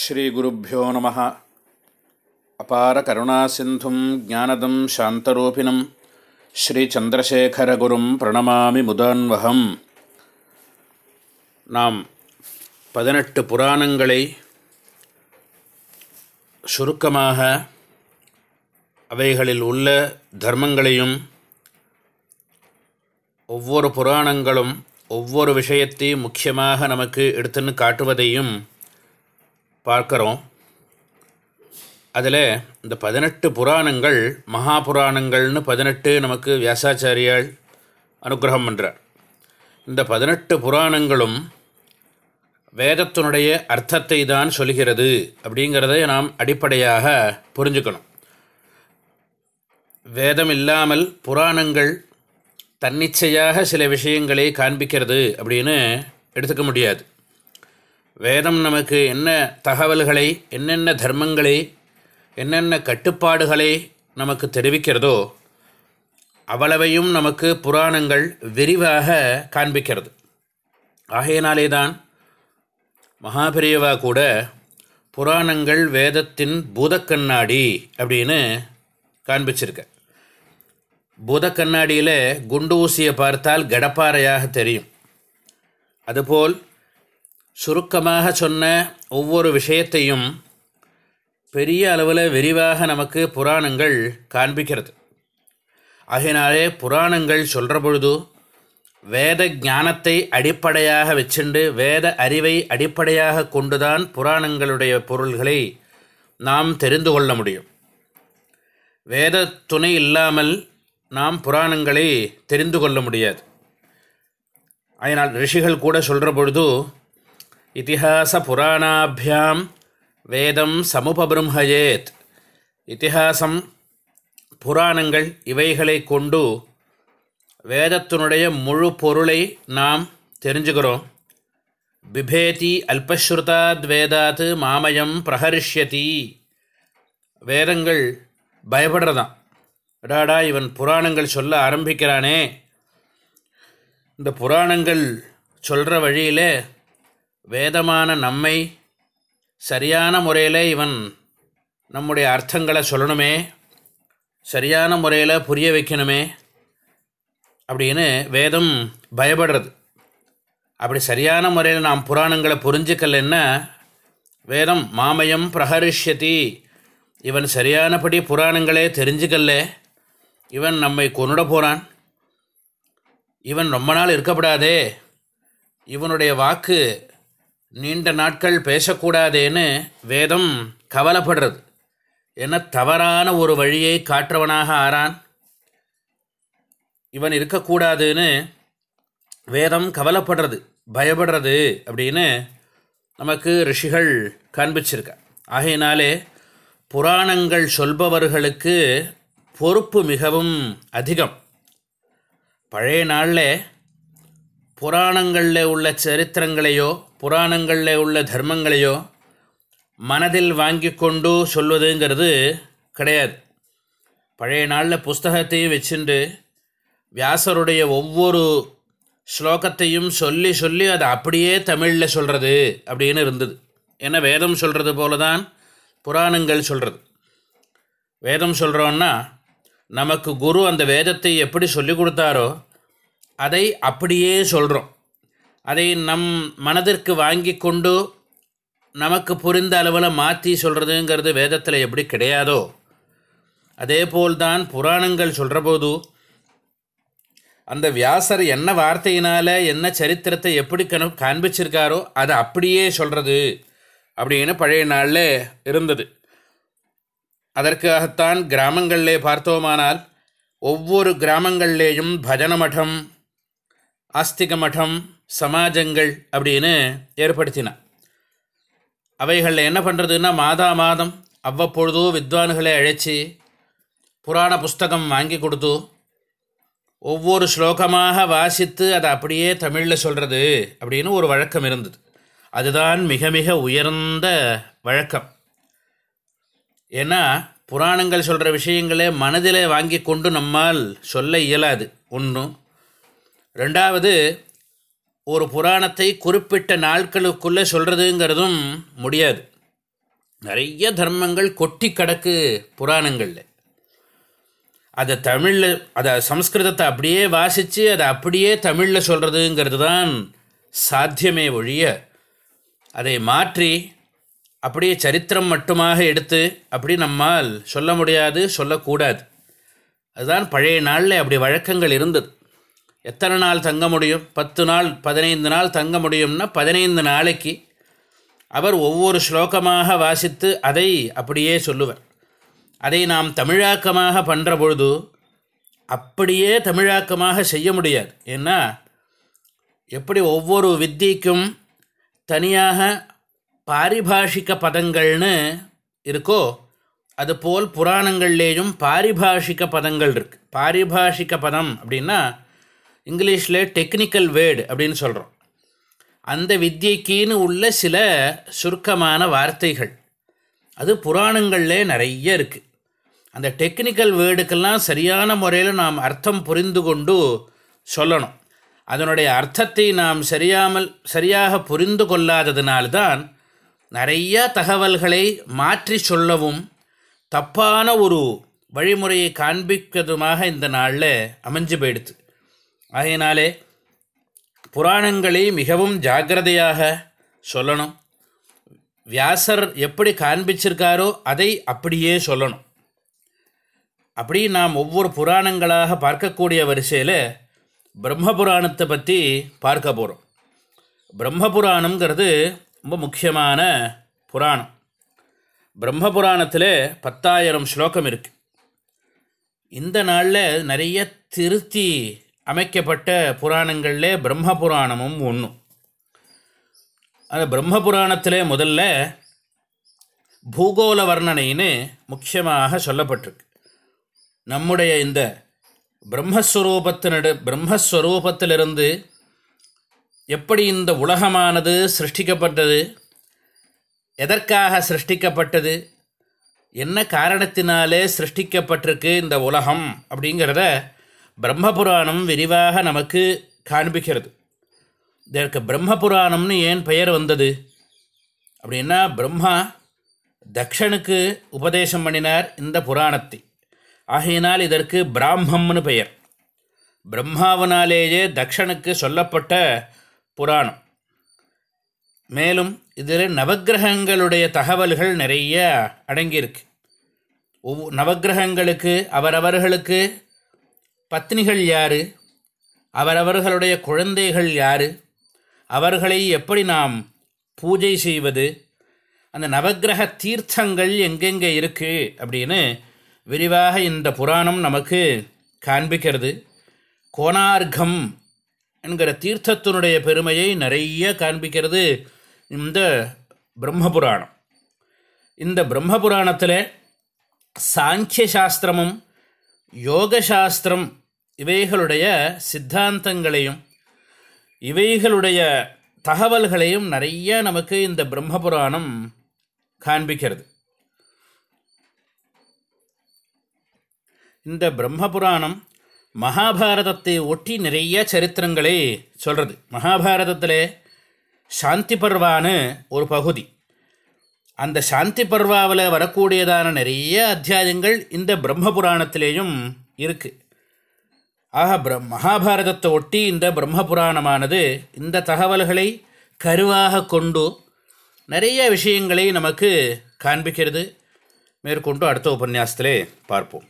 ஸ்ரீகுருப்போ நம. அபார கருணாசிந்தும் ஜானதம் சாந்தரூபிணம். ஸ்ரீச்சந்திரசேகரகுரும் பிரணமாமி முதான்வகம். நாம் பதினெட்டு புராணங்களை சுருக்கமாக அவைகளில் உள்ள தர்மங்களையும் ஒவ்வொரு புராணங்களும் ஒவ்வொரு விஷயத்தையும் முக்கியமாக நமக்கு எடுத்துன்னு காட்டுவதையும் பார்க்குறோம். அதில் இந்த பதினெட்டு புராணங்கள் மகா புராணங்கள்னு பதினெட்டு நமக்கு வியாசாச்சாரியால் அனுகிரகம் பண்ணுறார் இந்த பதினெட்டு புராணங்களும் வேதத்தினுடைய அர்த்தத்தை தான் சொல்கிறது அப்படிங்கிறத நாம் அடிப்படையாக புரிஞ்சுக்கணும். வேதம் இல்லாமல் புராணங்கள் தன்னிச்சையாக சில விஷயங்களை காண்பிக்கிறது அப்படின்னு எடுத்துக்க முடியாது. வேதம் நமக்கு என்ன தகவல்களை என்னென்ன தர்மங்களை என்னென்ன கட்டுப்பாடுகளை நமக்கு தெரிவிக்கிறதோ அவ்வளவையும் நமக்கு புராணங்கள் விரிவாக காண்பிக்கிறது. ஆகையினாலே தான் மகாபிரியவா கூட புராணங்கள் வேதத்தின் பூதக்கண்ணாடி அப்படின்னு காண்பிச்சிருக்க. பூதக்கண்ணாடியில் குண்டு ஊசியை பார்த்தால் கடப்பாறையாக தெரியும். அதுபோல் சுருக்கமாக சொன்ன ஒவ்வொரு விஷயத்தையும் பெரிய அளவில் விரிவாக நமக்கு புராணங்கள் காண்பிக்கிறது. ஆகையினாலே புராணங்கள் சொல்கிற பொழுது வேத ஞானத்தை அடிப்படையாக வச்சுண்டு வேத அறிவை அடிப்படையாக கொண்டுதான் புராணங்களுடைய பொருள்களை நாம் தெரிந்து கொள்ள முடியும். வேத துணை இல்லாமல் நாம் புராணங்களை தெரிந்து கொள்ள முடியாது. அதனால் ரிஷிகள் கூட சொல்கிற பொழுது இத்திஹாசபுராணாபியாம் வேதம் சமுபபிரம்மயேத் இத்திஹாசம் புராணங்கள் இவைகளை கொண்டு வேதத்தினுடைய முழு பொருளை நாம் தெரிஞ்சுக்கிறோம். பிபேதி அல்பஸ்ருதாத் வேதாத் மாமயம் பிரஹரிஷ்யதி வேதங்கள் பயப்படுறதான் டாடா இவன் புராணங்கள் சொல்ல ஆரம்பிக்கிறானே. இந்த புராணங்கள் சொல்கிற வழியில் வேதமான நம்மை சரியான முறையில் இவன் நம்முடைய அர்த்தங்களை சொல்லணுமே சரியான முறையில் புரிய வைக்கணுமே அப்படின்னு வேதம் பயப்படுறது. அப்படி சரியான முறையில் நாம் புராணங்களை புரிஞ்சுக்கலன்னா வேதம் மாமயம் பிரஹரிஷ்யதி இவன் சரியானபடி புராணங்களே தெரிஞ்சுக்கல இவன் நம்மை கொண்டுட போகிறான் இவன் ரொம்ப நாள் இருக்கப்படாதே. இவனுடைய வாக்கு நீண்ட நாட்கள் பேசக்கூடாதேன்னு வேதம் கவலைப்படுறது. ஏன்னா தவறான ஒரு வழியை காற்றவனாக ஆறான்? இவன் இருக்கக்கூடாதுன்னு வேதம் கவலைப்படுறது பயப்படுறது அப்படின்னு நமக்கு ரிஷிகள் காண்பிச்சிருக்க. ஆகையினாலே புராணங்கள் சொல்பவர்களுக்கு பொறுப்பு மிகவும் அதிகம். பழைய நாளில் புராணங்களில் உள்ள சரித்திரங்களையோ புராணங்களில் உள்ள தர்மங்களையோ மனதில் வாங்கி கொண்டு சொல்வதுங்கிறது கிடையாது. பழைய நாளில் புஸ்தகத்தையும் வச்சுண்டு வியாசருடைய ஒவ்வொரு ஸ்லோகத்தையும் சொல்லி சொல்லி அதை அப்படியே தமிழில் சொல்கிறது அப்படின்னு இருந்தது. ஏன்னா வேதம் சொல்கிறது போல தான் புராணங்கள் சொல்கிறது வேதம் சொல்கிறோன்னா நமக்கு குரு அந்த வேதத்தை எப்படி சொல்லி கொடுத்தாரோ அதை அப்படியே சொல்கிறோம் அதை நம் மனதிற்கு வாங்கி கொண்டு நமக்கு புரிந்த அளவில் மாற்றி சொல்கிறதுங்கிறது வேதத்தில் எப்படி கிடையாதோ அதே போல்தான் புராணங்கள் சொல்கிற போது அந்த வியாசர் என்ன வார்த்தையினால் என்ன சரித்திரத்தை எப்படி கணு காண்பிச்சிருக்காரோ அதை அப்படியே சொல்கிறது அப்படின்னு பழைய நாளில் இருந்தது. அதற்காகத்தான் கிராமங்களிலே பார்த்தோமானால் ஒவ்வொரு கிராமங்கள்லேயும் பஜன மடம் ஆஸ்திக மடம் சமாஜங்கள் அப்படின்னு ஏற்படுத்தினான் அவைகளில் என்ன பண்ணுறதுன்னா மாதா மாதம் அவ்வப்பொழுதோ வித்வான்களை அழைச்சி புராண புஸ்தகம் வாங்கி கொடுத்து ஒவ்வொரு ஸ்லோகமாக வாசித்து அதை அப்படியே தமிழில் சொல்கிறது அப்படின்னு ஒரு வழக்கம் இருந்தது. அதுதான் மிக மிக உயர்ந்த வழக்கம். ஏன்னா புராணங்கள் சொல்கிற விஷயங்களே மனதில் வாங்கி கொண்டு நம்மால் சொல்ல இயலாது. ஒன்றும் ரெண்டாவது ஒரு புராணத்தை குறிப்பிட்ட நாட்களுக்குள்ளே சொல்கிறதுங்கிறதும் முடியாது. நிறைய தர்மங்கள் கொட்டி கிடக்கு புராணங்களில். அதை தமிழில் அதை சம்ஸ்கிருதத்தை அப்படியே வாசித்து அதை அப்படியே தமிழில் சொல்கிறதுங்கிறது தான் சாத்தியமே ஒழிய அதை மாற்றி அப்படியே சரித்திரம் மட்டுமாக எடுத்து அப்படி நம்மால் சொல்ல முடியாது சொல்லக்கூடாது. அதுதான் பழைய நாளில் அப்படி வழக்கங்கள் இருந்தது. எத்தனை நாள் தங்க முடியும்? பத்து நாள் பதினைந்து நாள் தங்க முடியும்னா பதினைந்து நாளைக்கு அவர் ஒவ்வொரு ஸ்லோகமாக வாசித்து அதை அப்படியே சொல்லுவர். அதை நாம் தமிழாக்கமாக பண்ணுற பொழுது அப்படியே தமிழாக்கமாக செய்ய முடியாது. ஏன்னா எப்படி ஒவ்வொரு வித்திக்கும் தனியாக பாரிபாஷிக பதங்கள்னு இருக்கோ அதுபோல் புராணங்கள்லேயும் பாரிபாஷிக பதங்கள் இருக்குது பாரிபாஷிக பதம் அப்படின்னா இங்கிலீஷில் டெக்னிக்கல் வேர்டு அப்படின்னு சொல்கிறோம் அந்த வித்தியைக்குன்னு உள்ள சில சுருக்கமான வார்த்தைகள். அது புராணங்களில் நிறைய இருக்குது அந்த டெக்னிக்கல் வேர்டுக்கெல்லாம் சரியான முறையில் நாம் அர்த்தம் புரிந்து கொண்டு சொல்லணும். அதனுடைய அர்த்தத்தை நாம் சரியாமல் சரியாக புரிந்து கொள்ளாததினால்தான் நிறையா தகவல்களை மாற்றி சொல்லவும் தப்பான ஒரு வழிமுறையை காண்பிக்கிறதுமாக இந்த நாளில் அமைஞ்சு போயிடுது. ஆகையினாலே புராணங்களை மிகவும் ஜாக்கிரதையாக சொல்லணும். வியாசர் எப்படி காண்பிச்சிருக்காரோ அதை அப்படியே சொல்லணும். அப்படி நாம் ஒவ்வொரு புராணங்களாக பார்க்கக்கூடிய வரிசையில் பிரம்ம புராணத்தை பற்றி பார்க்க போகிறோம் பிரம்ம புராணங்கிறது ரொம்ப முக்கியமான புராணம். பிரம்ம புராணத்தில் பத்தாயிரம் ஸ்லோகம் இருக்குது இந்த நாளில் நிறைய திருத்தி அமைக்கப்பட்ட புராணங்களில் பிரம்ம புராணமும் ஒன்று அந்த பிரம்ம புராணத்தில் முதல்ல பூகோள வர்ணனைன்னு முக்கியமாக சொல்லப்பட்டிருக்கு. நம்முடைய இந்த பிரம்மஸ்வரூபத்தினடு பிரம்மஸ்வரூபத்திலிருந்து எப்படி இந்த உலகமானது சிருஷ்டிக்கப்பட்டது எதற்காக சிருஷ்டிக்கப்பட்டது என்ன காரணத்தினாலே சிருஷ்டிக்கப்பட்டிருக்கு இந்த உலகம் அப்படிங்கிறத பிரம்மபுராணம் விரிவாக நமக்கு காண்பிக்கிறது. இதற்கு பிரம்மபுராணம்னு ஏன் பெயர் வந்தது? அப்படின்னா பிரம்மா தக்ஷனுக்கு உபதேசம் பண்ணினார் இந்த புராணத்தை. ஆகையினால் இதற்கு பிராமம்னு பெயர். பிரம்மாவனாலேயே தக்ஷனுக்கு சொல்லப்பட்ட புராணம். மேலும் இதில் நவக்கிரகங்களுடைய தகவல்கள் நிறைய அடங்கியிருக்கு. ஒவ்வொரு நவக்கிரகங்களுக்கு அவரவர்களுக்கு பத்னிகள் யார்? அவரவர்களுடைய குழந்தைகள் யார்? அவர்களை எப்படி நாம் பூஜை செய்வது? அந்த நவக்கிரக தீர்த்தங்கள் எங்கெங்கே இருக்குது அப்படின்னு விரிவாக இந்த புராணம் நமக்கு காண்பிக்கிறது. கோணார்க்கம் என்கிற தீர்த்தத்தினுடைய பெருமையை நிறைய காண்பிக்கிறது இந்த பிரம்ம புராணம் இந்த பிரம்ம புராணத்தில் சாங்கிய சாஸ்திரமும் யோக சாஸ்திரம் இவைகளுடைய சித்தாந்தங்களையும் இவைகளுடைய தகவல்களையும் நிறைய நமக்கு இந்த பிரம்மபுராணம் காண்பிக்கிறது. இந்த பிரம்மபுராணம் மகாபாரதத்தை ஒட்டி நிறைய சரித்திரங்களை சொல்கிறது மகாபாரதத்தில் சாந்தி பர்வான்னு ஒரு பகுதி. அந்த சாந்தி பர்வாவில் வரக்கூடியதான நிறைய அத்தியாயங்கள் இந்த பிரம்மபுராணத்திலேயும் இருக்குது ஆக பிர மகாபாரதத்தை ஒட்டி இந்த பிரம்ம புராணமானது இந்த தகவல்களை கருவாக கொண்டு நிறைய விஷயங்களை நமக்கு காண்பிக்கிறது. மேற்கொண்டு அடுத்த உபன்யாசத்திலே பார்ப்போம்.